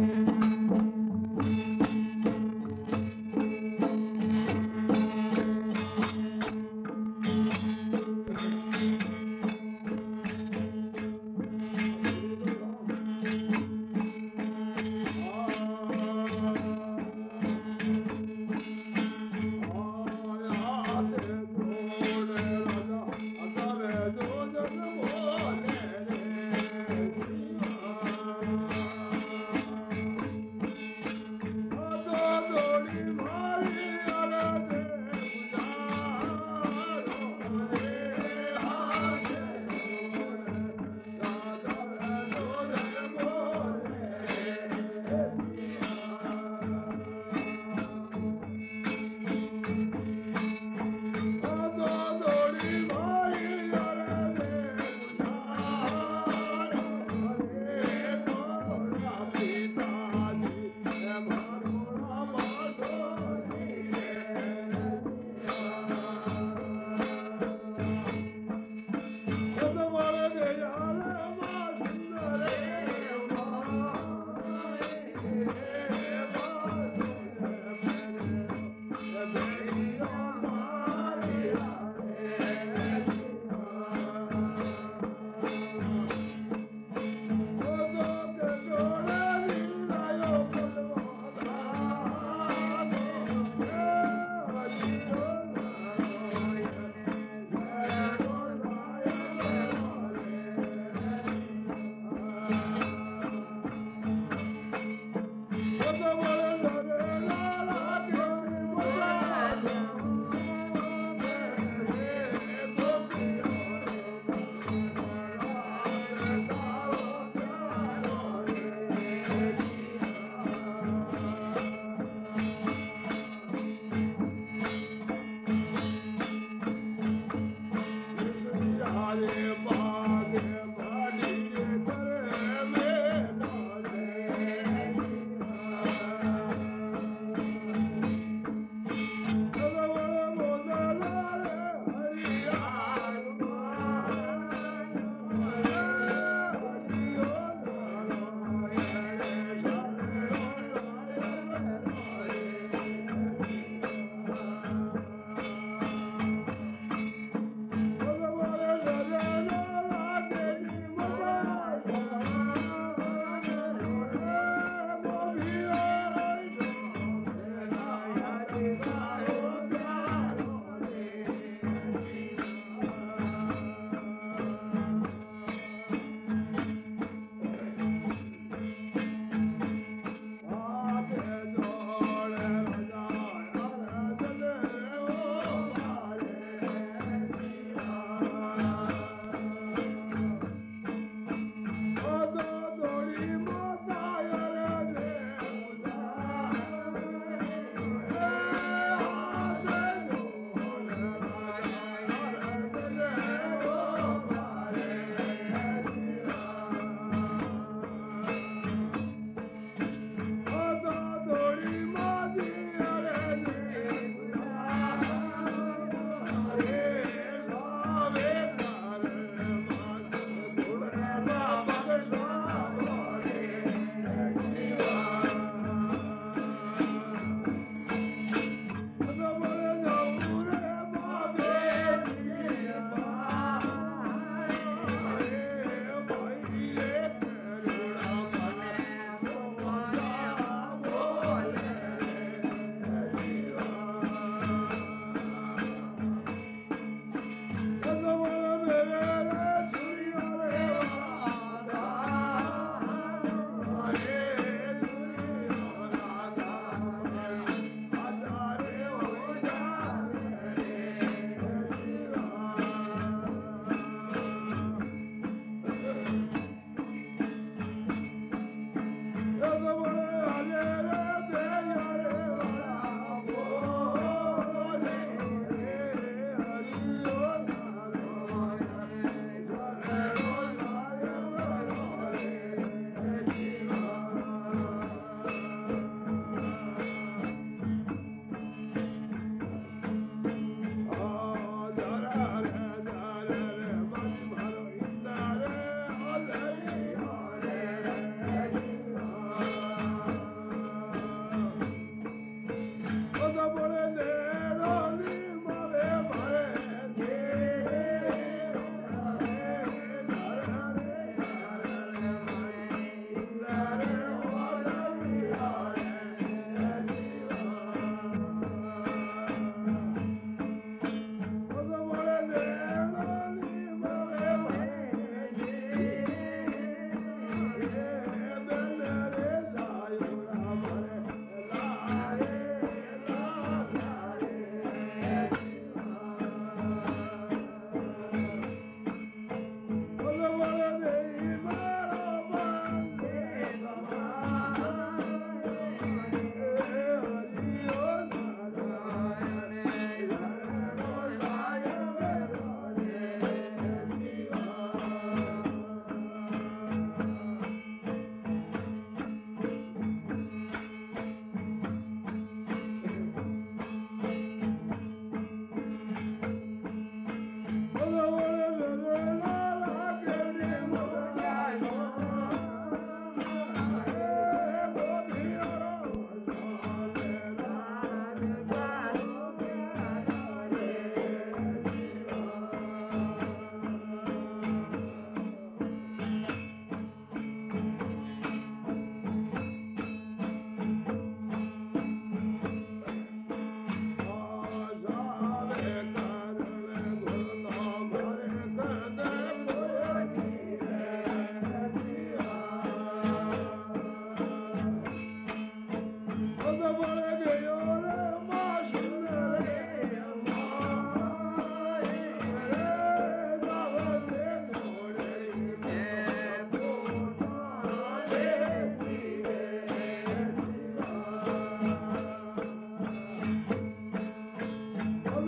Mm-hmm.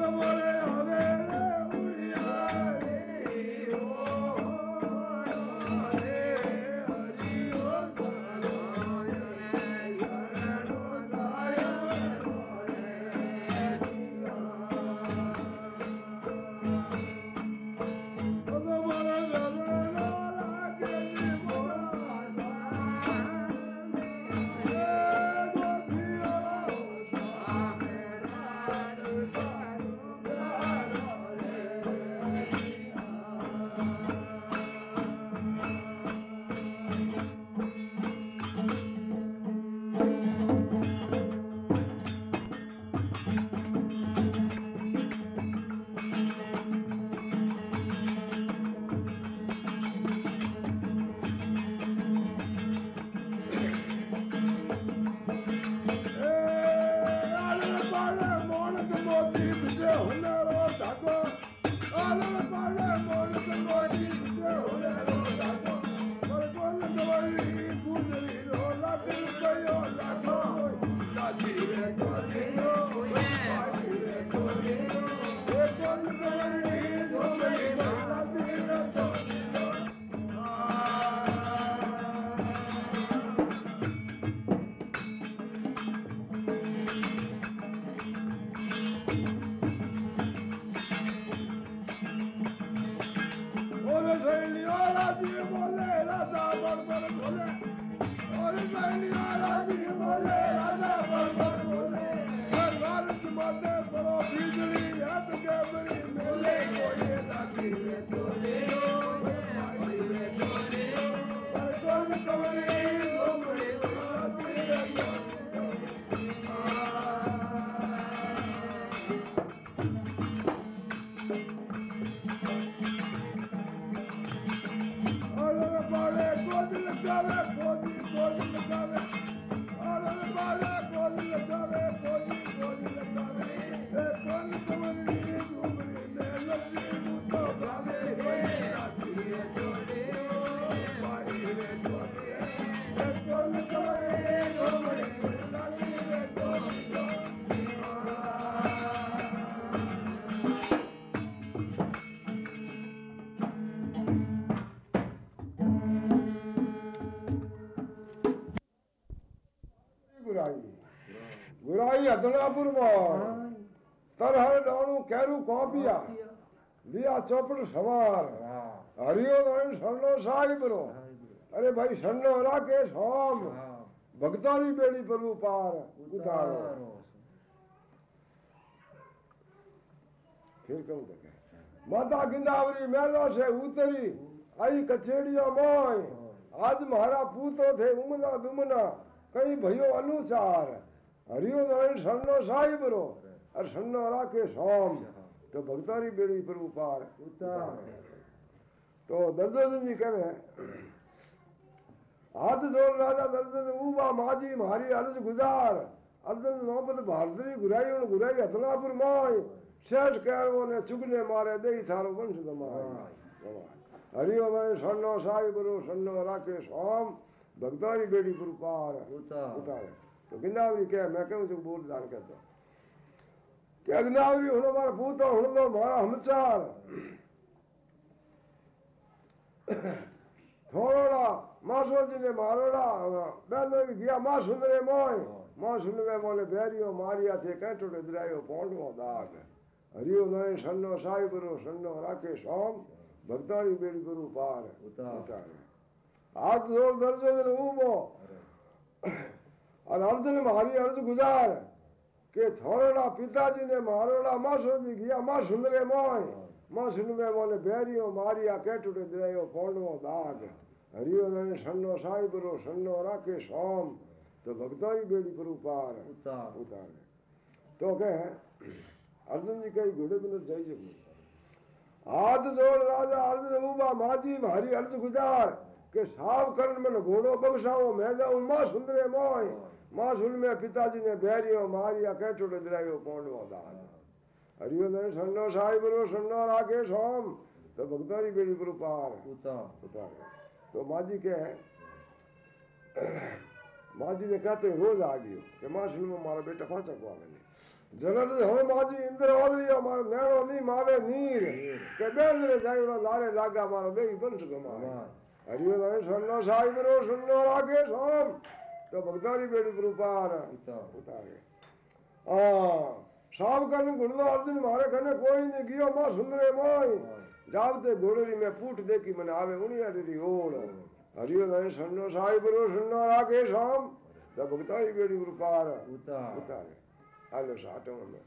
the water. ગુરાઈ અદલાપુર માં તરહર ડાણું કેરું કોપિયા લિયા ચોપડ સવાર હરિયો નારાયણ સરનો સાહેબ રો અરે ભાઈ સરનો રાકેશ હોમ ભક્તાની બેડી પર પાર ઉતારો ફેર કહું કે માતા ગિંદાવરી મેલો છે ઉતરી हरिओदारण सन्नो साई बरो और सन्नो राखे सोम तो भक्तारी बेड़ी पर उपार। तो दर्दन जी कहे हाथ जोड़ राजा दर्दन ऊबा माजी मारी अर्ज़ गुजार। अर्जन नौपत भारतरी गुराई उन गुराई हथनापुर माय शेष कह वो ने चुगने मारे दे थारो वंश दमाए हरिओ मैं सन्नो साई बरो सन्नो राखे सोम भक्तारी बेड़ी पर उपार। उतारे। तो गिंदावरी क्या मैं कहूँ जो बूट दान करता कि अग्नावरी हूँ मारा भूत हूँ तो मारा हमचार थोड़ा मासो जी ने मारोड़ा बेलो गया माँ सुन रहे मोय माँ सुन रहे बोले बैरियो मारिया थे कह टूटे दिरायो पौंडो दाग। हरिओ नय सन्नो साई गुरु सन्नो राखे सोम भक्तारी बेड़ी गुरु पार उतार। हाथ ज़ोर दर्जन ऊबो और अर्जुन तो मारी अर्ज़ गुजार के छोरोड़ा पिताजी ने मारोड़ा मासो जी गया माँ सुन रे मोय माँ सुन में मोने बेरियो मारिया केटुड़े दरयो फोड़ो दाग। हरियो ने सन्नो साहिब रो सन्नो राखे सोम। तो भक्तों ही बेड़ी पर उतार। उतार। तो कह अर्जुन जी कई घोड़े बिन जाई जब हाथ जोड़ राजा अर्जुन उबा माजी भारी अर्ज़ गुजार। कि साव करण मन घोड़ो बगसाओ मैं जाऊँ माँ सुन रे मोय माँ सुन में पिताजी ने बहरियो मारिया कह छोड़े दिलायो पौंडो दान। हरियो ने सुनो साहिब रो सुनो राकेश होम तो भगतारी बेड़ी पर पार उता उता तो माँ जी के माँ जी ने कहते रोज आ गयो कि माँ सुन में मारा बेटा फाचा को आवे जनर हमें माँ जी इंद्र और लिया मारो नैनो नहीं मावे नीर। के बेंद्रे जायो लारे लागा मारो बेई बन चुके मारे हरिओ भाई सुन साहिब रो सुन लो सोम तो भगतारी बेड़ी पर उपार उठा गए हाँ साहब कन गुणलो अर्जुन मारे कने कोई नहीं गियो माँ सुन रे हाँ। जावते घोड़री में पूठ दे की आवे उनी अड़ी ओड़। हरिओ भाई सुन साहिब रो सुन लो सोम तो भगतारी बेड़ी पर उपार उठा गए आलो साटो में।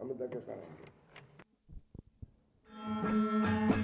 हम तक करेंगे Thank you.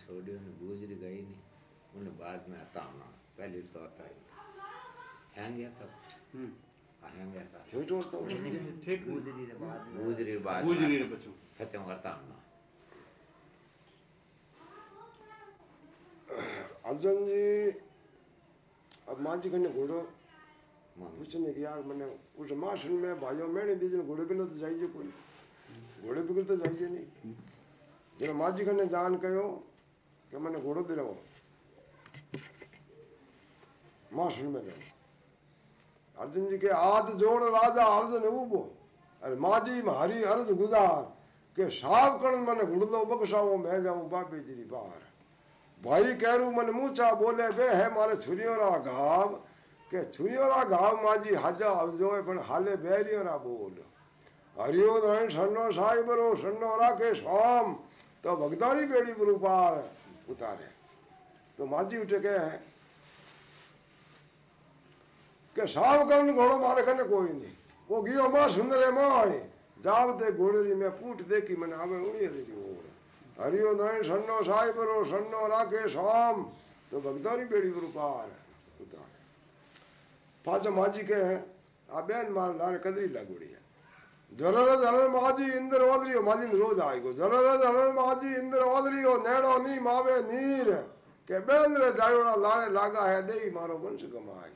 छोड़े उन्हें गुजर गई नहीं। उन्हें बाद में आता होना पहले तो आता ही हैं गया तब गया था। छोड़ छोड़ तो ठीक। गुजरी बाद गुजरी बाद गुजरी खत्म करता होना अर्जुन जी अब माँ जी कने घोड़ो पूछने की यार मैंने उस मासन में भाइयों मैंने दीजिए घोड़े पे तो जाइए कोई। घोड़े बिगड़ तो जाइए नहीं। जो माँ जी कने जान कहो मैंने घोड़ो दे रहो मासन में जाओ अर्जुन जी के हाथ जोड़ राजा अर्जुन उबो अरे माँ जी मारी अर्ज़ गुजार के साफ़ करण मैंने घुड़लो बक्साओ मैं जाऊँ बाबे जी बाहर भाई कहरू मन मूछा बोले बे है मारे छुरियों रा घाव के छुरियों रा घाव माजी हाजा जो है पण हाले बेरियों रा बोल हरियो रण सन्नो साहिबरो सन्नो राखे सोम तो भगदारी बेड़ी पर पार उतारे। तो माजी उठे के के साव करण घोड़ो मारे कने कोई नहीं। वो गियो माँ सुंदरे माय जावते घोड़ेरी में पूठ देखी, मैंने आवे उड़ी री ओर। हरियो नारायण सन्नो साहिबरो सन्नो राखे सोम तो भगदारी बेड़ी पर पार उतारे। पाचो माजी के आ बेन मार लारे कदरी लगड़ी है। जरर जरर माजी इंद्र ओदरियो माजी ने रोज आएगो जरर जरर माजी इंद्र ओदरियो नेड़ो नी मावे नीर के बेन रे जायोड़ा लारे लागा है देई मारो वंश कमाई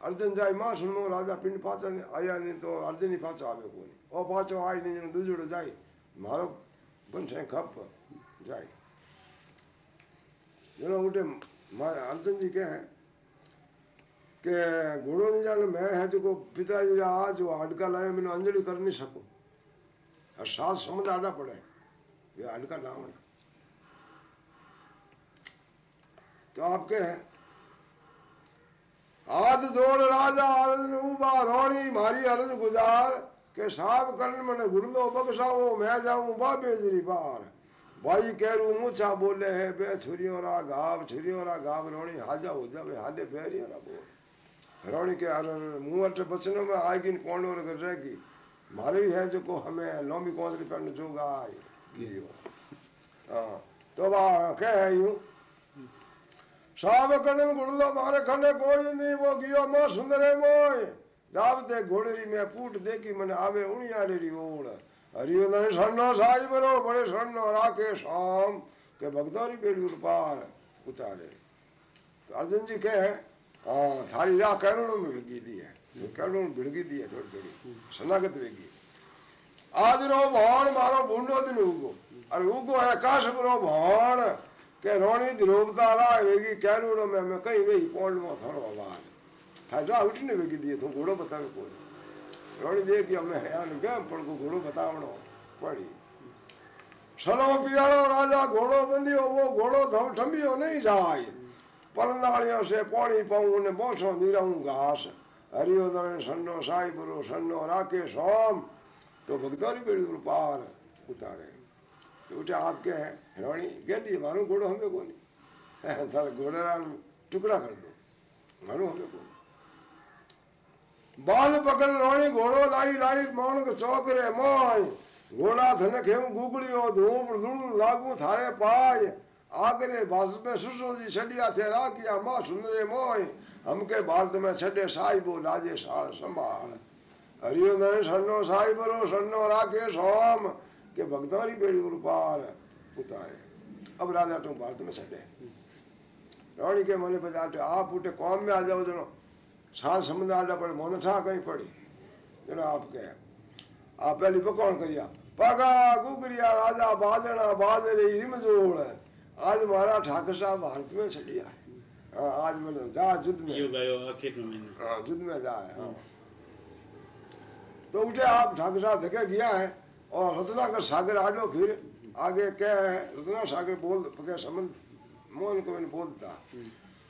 अर्जुन जाय माँ सुनो राजा पिंड पाचा ने आया नहीं तो अर्जुन ही पाचो आवे कोनी ओ पाचो आई नहीं दूजड़ो जाय मारो वंश है खप जाय जनो उठे अर्जुन जी के કે ઘોડો ની જાણે મેં હે જો પિતાજી આ જો હાડકા લાવે મને અંજલિ કરી નહીં શકું આ સાત સમજ આડા પડે એ હાડકા લાવણ તો આપ કે હાથ જોડ રાજા અરજ ઉભા રોણી મારી અરજ ગુજાર કે સાબ કરણ મને ગુરલો બક્ષાવો મેં જાઉં બાબેજરી પાર ભાઈ કેરું મૂછા બોલે હે બે છુરીઓ રા ગાવ છુરીઓ રા ગાવ રોણી હાજા હો જાવે હાડે બેરિયો રા બોલ रोणी के अरे मुँह अट बचनों में आएगी कौन और कर रहेगी मारे ही है जो को हमें लंबी कौन सी पेंट जोगा हाँ तो वह कह है यूँ साब कने गुड़लो मारे खने कोई नहीं वो गियो मो सुंदरे मोय दावते घोड़ेरी में पूट देखी मने आवे उणिया रे ओड़। हरियो ने सन्नो साई बरो, बड़े सन्नो राखे शाम, के भगदौरी बेड़ी पार उतारे। तो अर्जुन जी कहे हाँ थारी राह करोड़ों में विगी दी है जो करोड़ों में भिड़गी दी है थोड़ी थोड़ी शनागत वेगी आज रो भौण मारो बूंडो दिन उगो अरे उगो है काश रो भौण के रोणी द्रोपता राह वेगी करोड़ों में मैं कहीं वही पौंड में थोड़ो आवाज़ थारी राह उठने वेगी दी है तू घोड़ो बतावे कोई रोणी देखी हमें हयान गए पण को घोड़ो बतावणो पड़ी सलो परनाड़ियों से पौड़ी पाऊँ ने बोसो निराऊं घास। हरियो नारायण सन्नो साई बुरो सन्नो राके सोम तो भगतौरी बेड़ी पर पार उतारे। तो उठे आपके हैं रानी गेडी मारू घोड़ो हमें को नहीं थारे घोड़े टुकड़ा कर दो मारू हमें को बाल पकड़ रोणी, घोड़ो लाई लाई मौन के चौक रे मोय घोड़ा थने खेम गुगड़ियो धूप धूल लागू थारे पाय आगरे भारत में सुसो जी छड़िया थे राखिया, माँ सुंदरे मोय हमके भारत में छड़े साहिबो लाजे साल संभाल। हरियो नरे सन्नो साहिबरो सन्नो राखे सोम के भगतारी बेड़ी उर पार उतारे। अब राजा तुम भारत में छड़े। रानी के मने बजाते आप उठे कौम में आ जाओ जनो सात समुद्र आडा पड़े मोन ठा कहीं पड़ी। जनो आप कहे आप पहली पकौन करिया। पगा गुगरिया राजा बाजना बाजरे रिमजोड़ आज मारा ठाकर साहब भारत में छड़िया है। हाँ, आज मैंने जा युद्ध में। हाँ, युद्ध में जाए हाँ। तो उठे आप ठाकुर साहब देखे गया है और रत्नाकर सागर आडो फिर आगे क्या है रत्ना सागर बोल पके समझ मोहन को मैंने बोलता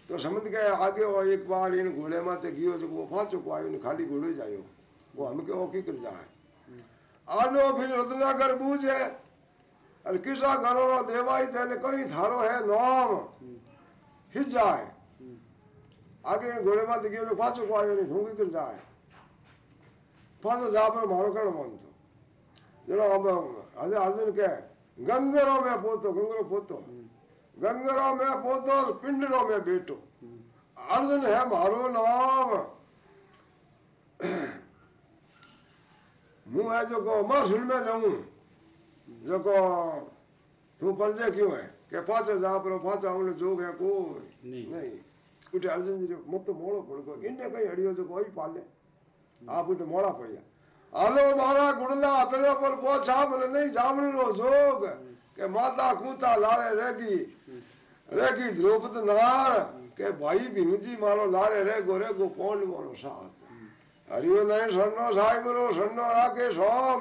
तो समझ गए आगे और एक बार इन घोड़े माते गियो जो वो फांचो को आयो खाली घोड़े जायो। वो हमके ओकी कर जाए आडो फिर रत्नाकर बूझे અને કિસ્સા કરોડો દેવાય તેને કઈ થારો હે નોમ જાય આગળ ઘોડેમાંથી ગયો તો પાછું પાડ્યો ઘૂંકી કરી જાય પાછો જા પર મારો કેળો માનતો જેનો આજે અર્જુન કે ગંગરો મેં પોતો ગંગરો પોતો ગંગરો મેં પોતો પિંડરો મેં બેટો અર્જુન હે મારું નામ હું એ જો કહો માં સુન મેં જાઉં जेको तूं परदे कयूं ऐं के फाथो दापरो फाथो हुन जोग है कोई? नहीं। उठे अर्जुन जो मुक्त मोड़ो पड़ को इन कई हड़ियो जो तो कोई पाले। आप उठे मोड़ा पड़िया आलो मारा गुड़ला अतरे पर पोछा मन नहीं जामन रो जोग। के माता कूता लारे रेगी। रेगी द्रौपद नार। के भाई भीमजी मारो लारे रे गोरे गो कौन मारो साथ। हरियो नहीं सन्नो साई गुरु सन्नो राके सोम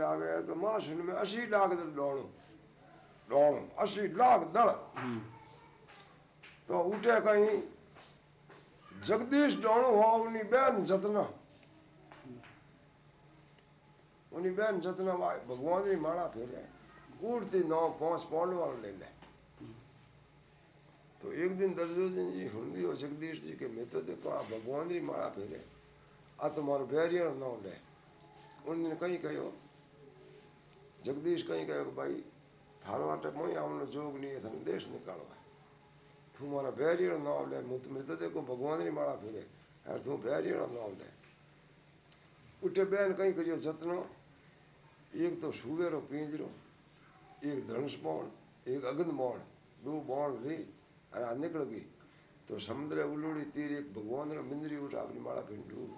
दड़ आ गया तो महासन में अस्सी लाख दल दौड़ो दौड़ो अस्सी लाख दल तो उठे कहीं जगदीश डोणो हो उन्हीं बहन जतना उन्हीं बहन जतना भाई भगवान ने माड़ा फेरे उड़ती नौ पाँच पौन वाल ले ले तो एक दिन दर्जोजन जी हुंदी और जगदीश जी के मित्र तो आप भगवान री माला फेरे आ तुम्हारो बैरियर नौ ले उन्होंने कहीं कहो જગદીશ કંઈ કહે કે ભાઈ થાર માટે મોય આમનો જોગની એ તને દેશ નીકાળવા તું મારા ભેરીણ નામ લે હું મૃતદેહો ભગવાનની માળા ફેરે અને તું ભેરીણ નામ લે ઉઠે બેન કંઈ કર્યો જતનો એક તો સુવેરો પિંજરો એક ધનુષમોણ એક અગ્નમોણ બે બોણ લઈ અને આ નીકળ ગઈ તો સમુદ્ર ઉલોડી તીર એક ભગવાનનો મિંદરી ઉઠ આપણી માળા ફેંડું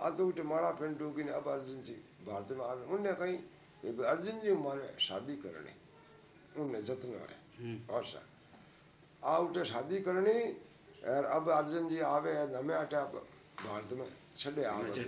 આ તો ઉઠે માળા ફેંડું કે અબ અર્જુનજી भारत में आवे उनने कहीं अर्जुन जी हमारे शादी करनी। उनने जतन है और अच्छा आ उठे शादी करनी और अब अर्जुन जी आवे हैं हमें अटे अब भारत में छड़े आवे जी।